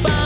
about